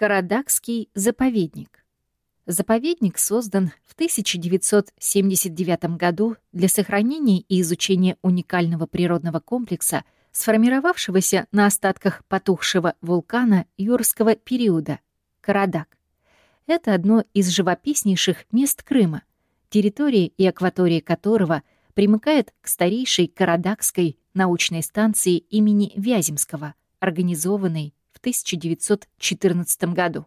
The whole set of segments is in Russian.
Карадакский заповедник. Заповедник создан в 1979 году для сохранения и изучения уникального природного комплекса, сформировавшегося на остатках потухшего вулкана юрского периода — Карадак. Это одно из живописнейших мест Крыма, территория и акватория которого примыкает к старейшей Карадакской научной станции имени Вяземского, организованной 1914 году.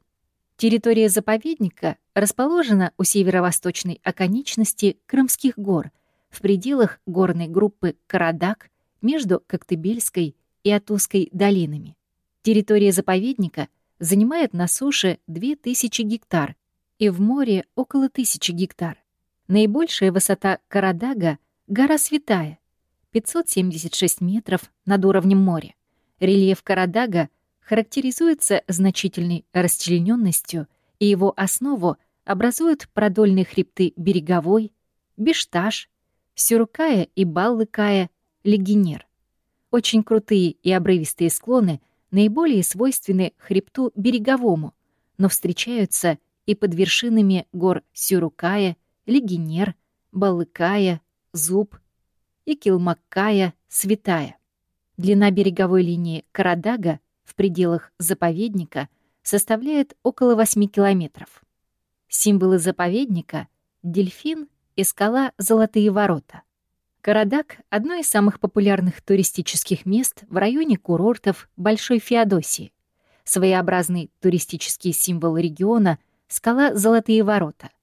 Территория заповедника расположена у северо-восточной оконечности Крымских гор в пределах горной группы Карадак между Коктебельской и Атузской долинами. Территория заповедника занимает на суше 2000 гектар и в море около 1000 гектар. Наибольшая высота Карадага — гора Святая, 576 метров над уровнем моря. Рельеф Карадага характеризуется значительной расчлененностью, и его основу образуют продольные хребты Береговой, Бешташ, Сюркая и Баллыкая, Легинер. Очень крутые и обрывистые склоны наиболее свойственны хребту Береговому, но встречаются и под вершинами гор Сюрукая, Легинер, Балыкая, Зуб и Килмаккая, Святая. Длина береговой линии Карадага в пределах заповедника составляет около 8 километров. Символы заповедника — дельфин и скала Золотые ворота. Карадак — одно из самых популярных туристических мест в районе курортов Большой Феодосии. Своеобразный туристический символ региона — скала Золотые ворота —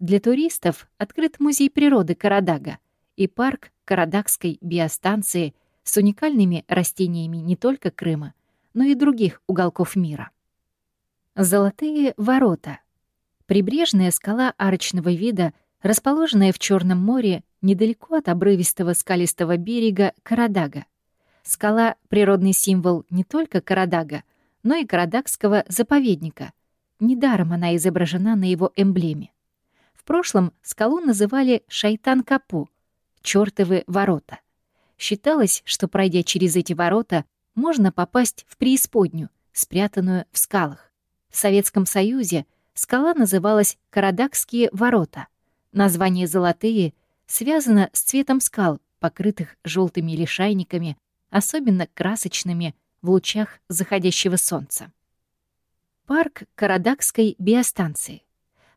для туристов открыт музей природы Карадага и парк Карадагской биостанции с уникальными растениями не только Крыма, но и других уголков мира. Золотые ворота. Прибрежная скала арочного вида, расположенная в Черном море недалеко от обрывистого скалистого берега Карадага. Скала — природный символ не только Карадага, но и Карадагского заповедника. Недаром она изображена на его эмблеме прошлом скалу называли Шайтан-Капу — чёртовы ворота. Считалось, что, пройдя через эти ворота, можно попасть в преисподнюю, спрятанную в скалах. В Советском Союзе скала называлась Карадакские ворота. Название «золотые» связано с цветом скал, покрытых желтыми лишайниками, особенно красочными в лучах заходящего солнца. Парк Карадакской биостанции.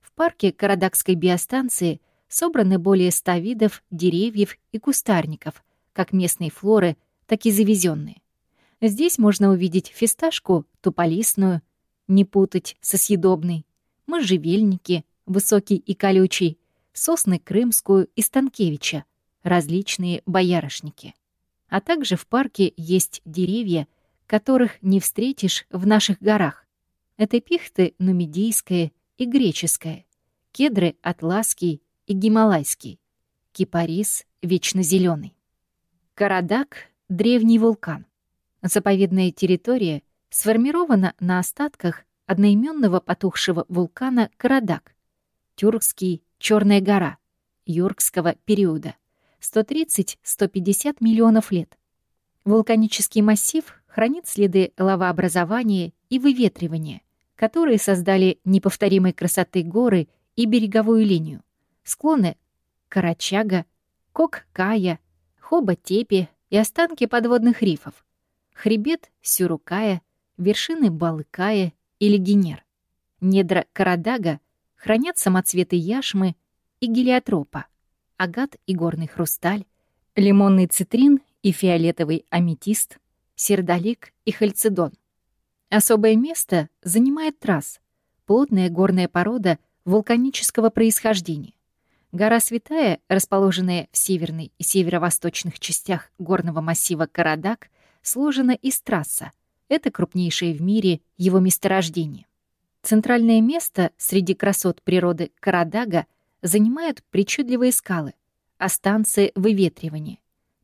В парке Карадакской биостанции собраны более ста видов деревьев и кустарников, как местной флоры, так и завезенные. Здесь можно увидеть фисташку туполистную, не путать со съедобной, можжевельники, высокий и колючий, сосны крымскую и станкевича, различные боярышники. А также в парке есть деревья, которых не встретишь в наших горах. Это пихты нумидийская и греческая, кедры атласский и гималайский, кипарис вечно зеленый. Карадак — древний вулкан. Заповедная территория сформирована на остатках одноименного потухшего вулкана Карадак, Тюркский Черная гора, юркского периода, 130-150 миллионов лет. Вулканический массив хранит следы лавообразования и выветривания — которые создали неповторимой красоты горы и береговую линию. Склоны Карачага, Кок-Кая, Хоба-Тепи и останки подводных рифов. Хребет Сюрукая, вершины Балыкая или Генер. Недра Карадага хранят самоцветы яшмы и гелиотропа, агат и горный хрусталь, лимонный цитрин и фиолетовый аметист, сердолик и хальцедон. Особое место занимает трасс, плотная горная порода вулканического происхождения. Гора Святая, расположенная в северной и северо-восточных частях горного массива Карадак, сложена из трасса. Это крупнейшее в мире его месторождение. Центральное место среди красот природы Карадага занимают причудливые скалы, а станции выветривания.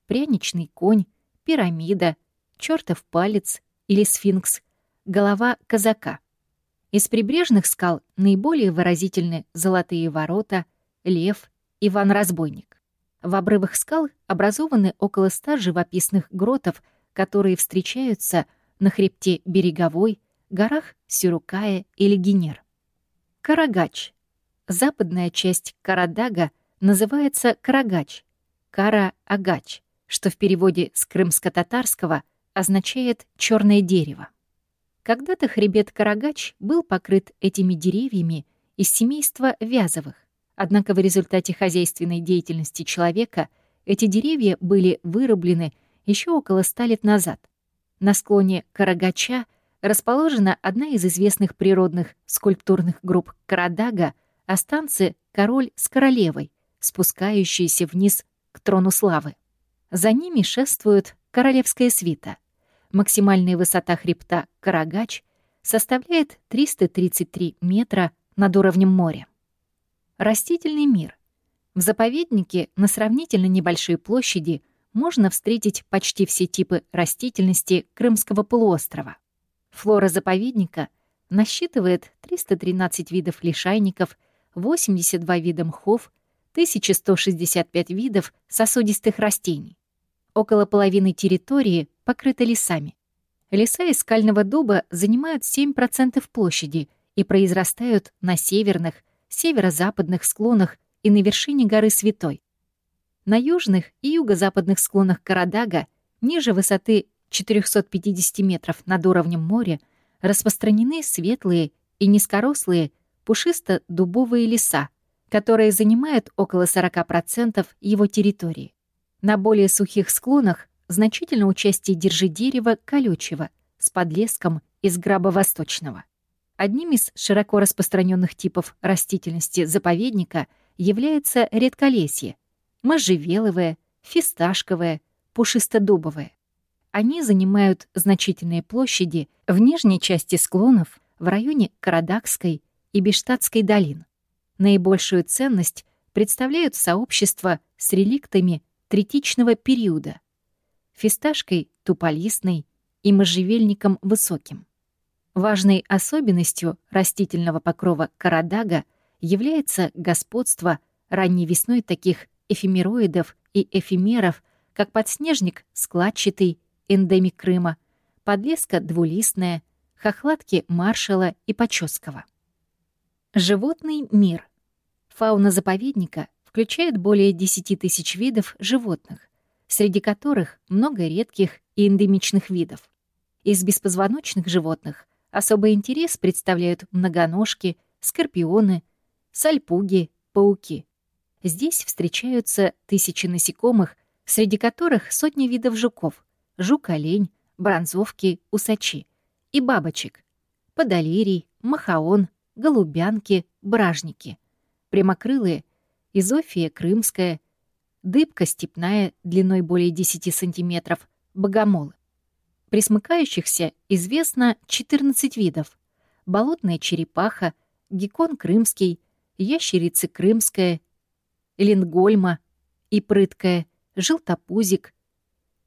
Пряничный конь, пирамида, чертов палец или сфинкс голова казака. Из прибрежных скал наиболее выразительны золотые ворота, лев, Иван-разбойник. В обрывах скал образованы около ста живописных гротов, которые встречаются на хребте Береговой, горах Сюрукая или Генер. Карагач. Западная часть Карадага называется Карагач, Кара-Агач, что в переводе с крымско-татарского означает черное дерево». Когда-то хребет Карагач был покрыт этими деревьями из семейства вязовых, однако в результате хозяйственной деятельности человека эти деревья были вырублены еще около ста лет назад. На склоне Карагача расположена одна из известных природных скульптурных групп Карадага о станции «Король с королевой», спускающиеся вниз к трону славы. За ними шествует королевская свита — Максимальная высота хребта Карагач составляет 333 метра над уровнем моря. Растительный мир. В заповеднике на сравнительно небольшой площади можно встретить почти все типы растительности Крымского полуострова. Флора заповедника насчитывает 313 видов лишайников, 82 вида мхов, 1165 видов сосудистых растений. Около половины территории покрыта лесами. Леса из скального дуба занимают 7% площади и произрастают на северных, северо-западных склонах и на вершине горы Святой. На южных и юго-западных склонах Карадага, ниже высоты 450 метров над уровнем моря, распространены светлые и низкорослые пушисто-дубовые леса, которые занимают около 40% его территории. На более сухих склонах значительно участие держи дерева колючего с подлеском из граба восточного. Одним из широко распространенных типов растительности заповедника является редколесье — можжевеловое, фисташковое, пушистодубовое. Они занимают значительные площади в нижней части склонов в районе Карадакской и Бештадтской долин. Наибольшую ценность представляют сообщества с реликтами третичного периода, фисташкой туполистной и можжевельником высоким. Важной особенностью растительного покрова карадага является господство ранней весной таких эфемероидов и эфемеров, как подснежник складчатый, эндемик Крыма, подлеска двулистная, хохлатки маршала и поческого. Животный мир. Фауна заповедника включает более 10 тысяч видов животных, среди которых много редких и эндемичных видов. Из беспозвоночных животных особый интерес представляют многоножки, скорпионы, сальпуги, пауки. Здесь встречаются тысячи насекомых, среди которых сотни видов жуков, жук-олень, бронзовки, усачи и бабочек, подолерий, махаон, голубянки, бражники, прямокрылые изофия крымская, дыбка степная длиной более 10 сантиметров, богомолы. Присмыкающихся известно 14 видов. Болотная черепаха, геккон крымский, ящерица крымская, лингольма и прыткая, желтопузик,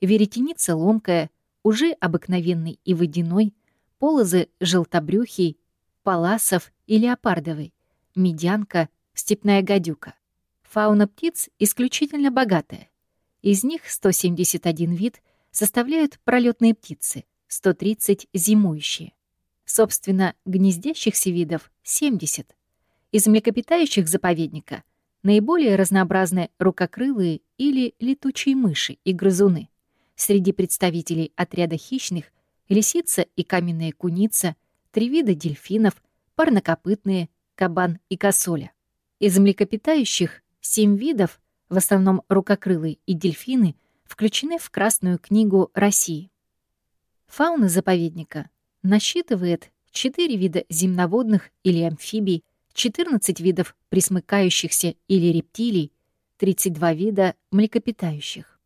веретеница ломкая, уже обыкновенный и водяной, полозы желтобрюхий, паласов и леопардовый, медянка, степная гадюка. Фауна птиц исключительно богатая. Из них 171 вид составляют пролетные птицы, 130 — зимующие. Собственно, гнездящихся видов — 70. Из млекопитающих заповедника наиболее разнообразны рукокрылые или летучие мыши и грызуны. Среди представителей отряда хищных — лисица и каменная куница, три вида дельфинов, парнокопытные, кабан и косоля. Из млекопитающих Семь видов, в основном рукокрылые и дельфины, включены в Красную книгу России. Фауна заповедника насчитывает 4 вида земноводных или амфибий, 14 видов присмыкающихся или рептилий, 32 вида млекопитающих.